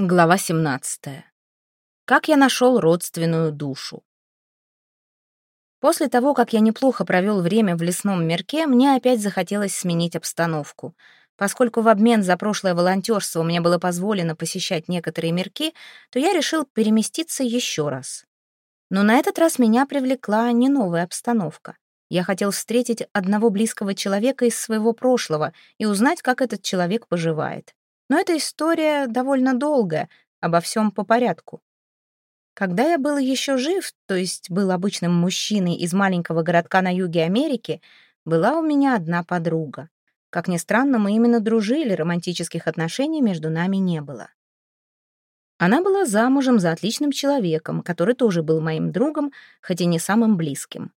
Глава 17. Как я нашел родственную душу. После того, как я неплохо провел время в лесном мирке, мне опять захотелось сменить обстановку. Поскольку в обмен за прошлое волонтерство мне было позволено посещать некоторые мирки, то я решил переместиться еще раз. Но на этот раз меня привлекла не новая обстановка. Я хотел встретить одного близкого человека из своего прошлого и узнать, как этот человек поживает. Но эта история довольно долгая, обо всем по порядку. Когда я был еще жив, то есть был обычным мужчиной из маленького городка на юге Америки, была у меня одна подруга. Как ни странно, мы именно дружили, романтических отношений между нами не было. Она была замужем за отличным человеком, который тоже был моим другом, хоть и не самым близким.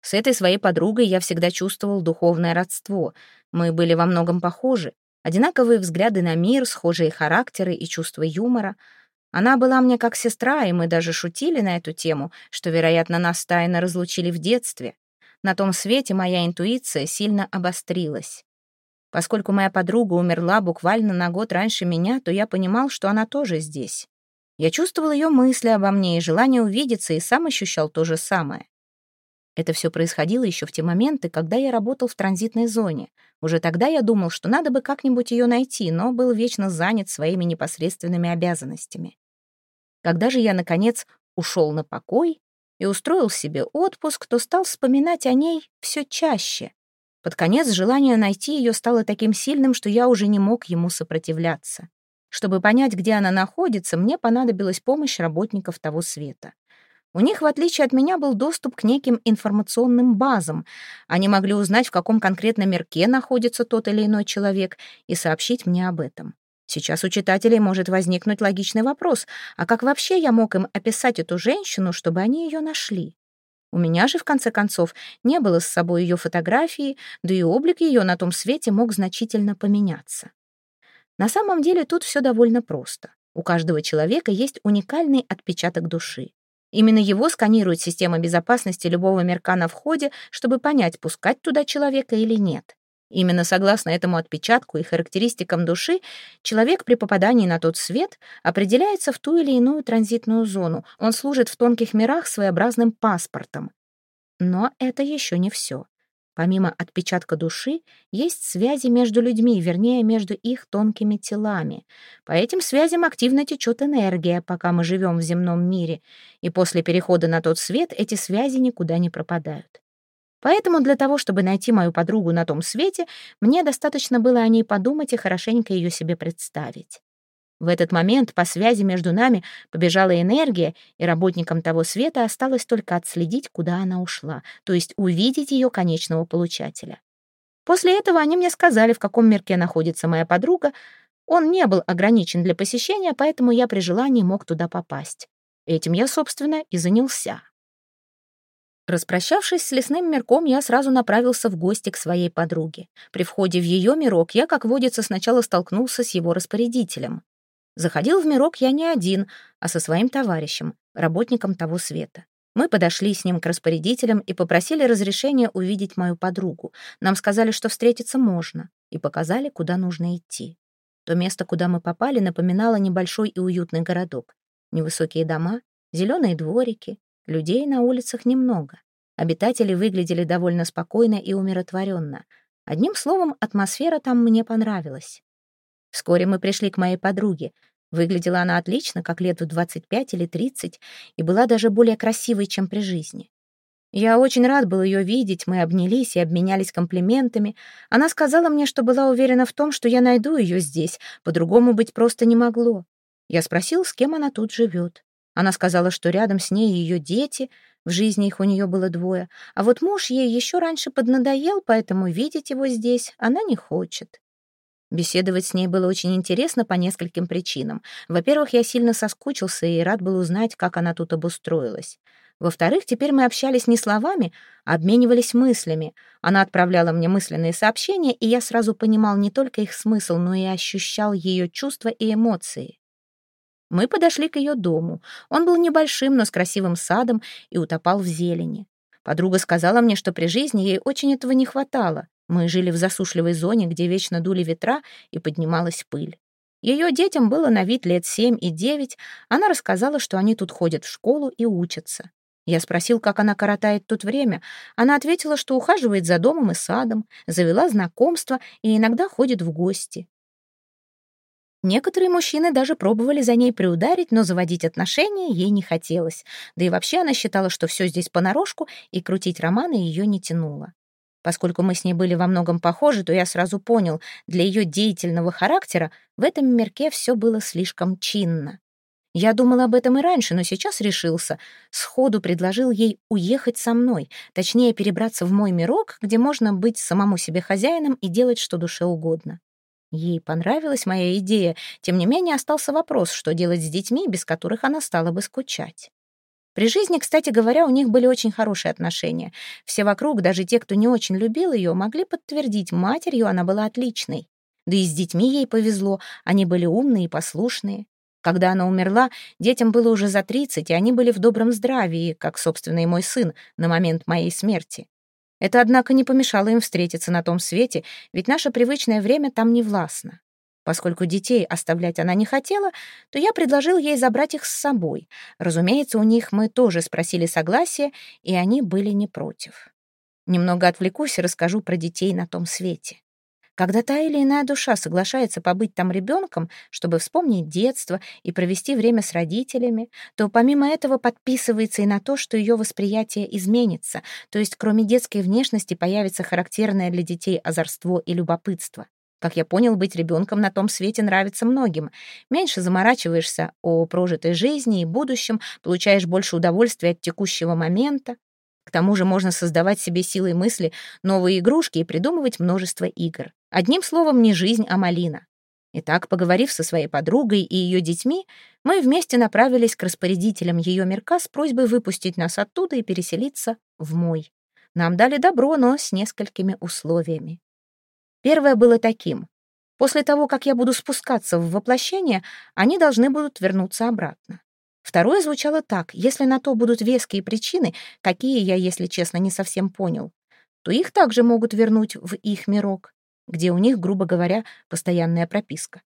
С этой своей подругой я всегда чувствовал духовное родство. Мы были во многом похожи, Одинаковые взгляды на мир, схожие характеры и чувство юмора. Она была мне как сестра, и мы даже шутили на эту тему, что, вероятно, нас тайно разлучили в детстве. На том свете моя интуиция сильно обострилась. Поскольку моя подруга умерла буквально на год раньше меня, то я понимал, что она тоже здесь. Я чувствовал ее мысли обо мне и желание увидеться, и сам ощущал то же самое. Это все происходило еще в те моменты, когда я работал в транзитной зоне. Уже тогда я думал, что надо бы как-нибудь ее найти, но был вечно занят своими непосредственными обязанностями. Когда же я, наконец, ушел на покой и устроил себе отпуск, то стал вспоминать о ней все чаще. Под конец желание найти ее стало таким сильным, что я уже не мог ему сопротивляться. Чтобы понять, где она находится, мне понадобилась помощь работников того света. У них, в отличие от меня, был доступ к неким информационным базам. Они могли узнать, в каком конкретно мерке находится тот или иной человек, и сообщить мне об этом. Сейчас у читателей может возникнуть логичный вопрос, а как вообще я мог им описать эту женщину, чтобы они ее нашли? У меня же, в конце концов, не было с собой ее фотографии, да и облик ее на том свете мог значительно поменяться. На самом деле тут все довольно просто. У каждого человека есть уникальный отпечаток души. Именно его сканирует система безопасности любого мерка на входе, чтобы понять, пускать туда человека или нет. Именно согласно этому отпечатку и характеристикам души, человек при попадании на тот свет определяется в ту или иную транзитную зону. Он служит в тонких мирах своеобразным паспортом. Но это еще не все. Помимо отпечатка души, есть связи между людьми, вернее, между их тонкими телами. По этим связям активно течет энергия, пока мы живем в земном мире, и после перехода на тот свет эти связи никуда не пропадают. Поэтому для того, чтобы найти мою подругу на том свете, мне достаточно было о ней подумать и хорошенько ее себе представить. В этот момент по связи между нами побежала энергия, и работникам того света осталось только отследить, куда она ушла, то есть увидеть ее конечного получателя. После этого они мне сказали, в каком мирке находится моя подруга. Он не был ограничен для посещения, поэтому я при желании мог туда попасть. Этим я, собственно, и занялся. Распрощавшись с лесным мирком, я сразу направился в гости к своей подруге. При входе в ее мирок я, как водится, сначала столкнулся с его распорядителем. Заходил в мирок я не один, а со своим товарищем, работником того света. Мы подошли с ним к распорядителям и попросили разрешения увидеть мою подругу. Нам сказали, что встретиться можно, и показали, куда нужно идти. То место, куда мы попали, напоминало небольшой и уютный городок. Невысокие дома, зеленые дворики, людей на улицах немного. Обитатели выглядели довольно спокойно и умиротворенно. Одним словом, атмосфера там мне понравилась. Вскоре мы пришли к моей подруге. Выглядела она отлично, как лет в 25 или 30, и была даже более красивой, чем при жизни. Я очень рад был ее видеть, мы обнялись и обменялись комплиментами. Она сказала мне, что была уверена в том, что я найду ее здесь, по-другому быть просто не могло. Я спросил, с кем она тут живет. Она сказала, что рядом с ней ее дети, в жизни их у нее было двое, а вот муж ей еще раньше поднадоел, поэтому видеть его здесь она не хочет. Беседовать с ней было очень интересно по нескольким причинам. Во-первых, я сильно соскучился и рад был узнать, как она тут обустроилась. Во-вторых, теперь мы общались не словами, а обменивались мыслями. Она отправляла мне мысленные сообщения, и я сразу понимал не только их смысл, но и ощущал ее чувства и эмоции. Мы подошли к ее дому. Он был небольшим, но с красивым садом и утопал в зелени. Подруга сказала мне, что при жизни ей очень этого не хватало. Мы жили в засушливой зоне, где вечно дули ветра и поднималась пыль. Ее детям было на вид лет семь и девять. Она рассказала, что они тут ходят в школу и учатся. Я спросил, как она коротает тут время. Она ответила, что ухаживает за домом и садом, завела знакомства и иногда ходит в гости. Некоторые мужчины даже пробовали за ней приударить, но заводить отношения ей не хотелось. Да и вообще она считала, что все здесь понарошку, и крутить романы ее не тянуло. Поскольку мы с ней были во многом похожи, то я сразу понял, для ее деятельного характера в этом мирке все было слишком чинно. Я думал об этом и раньше, но сейчас решился. Сходу предложил ей уехать со мной, точнее перебраться в мой мирок, где можно быть самому себе хозяином и делать, что душе угодно. Ей понравилась моя идея, тем не менее остался вопрос, что делать с детьми, без которых она стала бы скучать. При жизни, кстати говоря, у них были очень хорошие отношения. Все вокруг, даже те, кто не очень любил ее, могли подтвердить, матерью она была отличной. Да и с детьми ей повезло, они были умные и послушные. Когда она умерла, детям было уже за 30, и они были в добром здравии, как, собственно, и мой сын, на момент моей смерти. Это, однако, не помешало им встретиться на том свете, ведь наше привычное время там не властно. Поскольку детей оставлять она не хотела, то я предложил ей забрать их с собой. Разумеется, у них мы тоже спросили согласия, и они были не против. Немного отвлекусь и расскажу про детей на том свете. Когда та или иная душа соглашается побыть там ребенком, чтобы вспомнить детство и провести время с родителями, то помимо этого подписывается и на то, что ее восприятие изменится, то есть кроме детской внешности появится характерное для детей озорство и любопытство. Как я понял, быть ребенком на том свете нравится многим. Меньше заморачиваешься о прожитой жизни и будущем, получаешь больше удовольствия от текущего момента. К тому же можно создавать себе силой мысли новые игрушки и придумывать множество игр. Одним словом, не жизнь, а малина. Итак, поговорив со своей подругой и ее детьми, мы вместе направились к распорядителям ее мирка с просьбой выпустить нас оттуда и переселиться в мой. Нам дали добро, но с несколькими условиями. Первое было таким. После того, как я буду спускаться в воплощение, они должны будут вернуться обратно. Второе звучало так. Если на то будут веские причины, какие я, если честно, не совсем понял, то их также могут вернуть в их мирок, где у них, грубо говоря, постоянная прописка.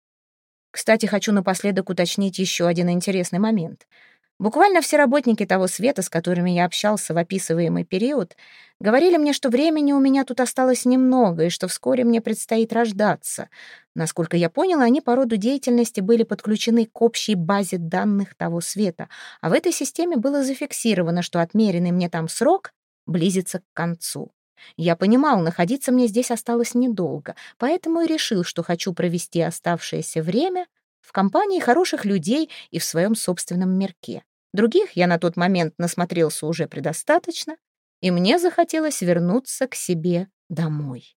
Кстати, хочу напоследок уточнить еще один интересный момент — Буквально все работники того света, с которыми я общался в описываемый период, говорили мне, что времени у меня тут осталось немного и что вскоре мне предстоит рождаться. Насколько я понял, они по роду деятельности были подключены к общей базе данных того света, а в этой системе было зафиксировано, что отмеренный мне там срок близится к концу. Я понимал, находиться мне здесь осталось недолго, поэтому и решил, что хочу провести оставшееся время в компании хороших людей и в своем собственном мирке. Других я на тот момент насмотрелся уже предостаточно, и мне захотелось вернуться к себе домой.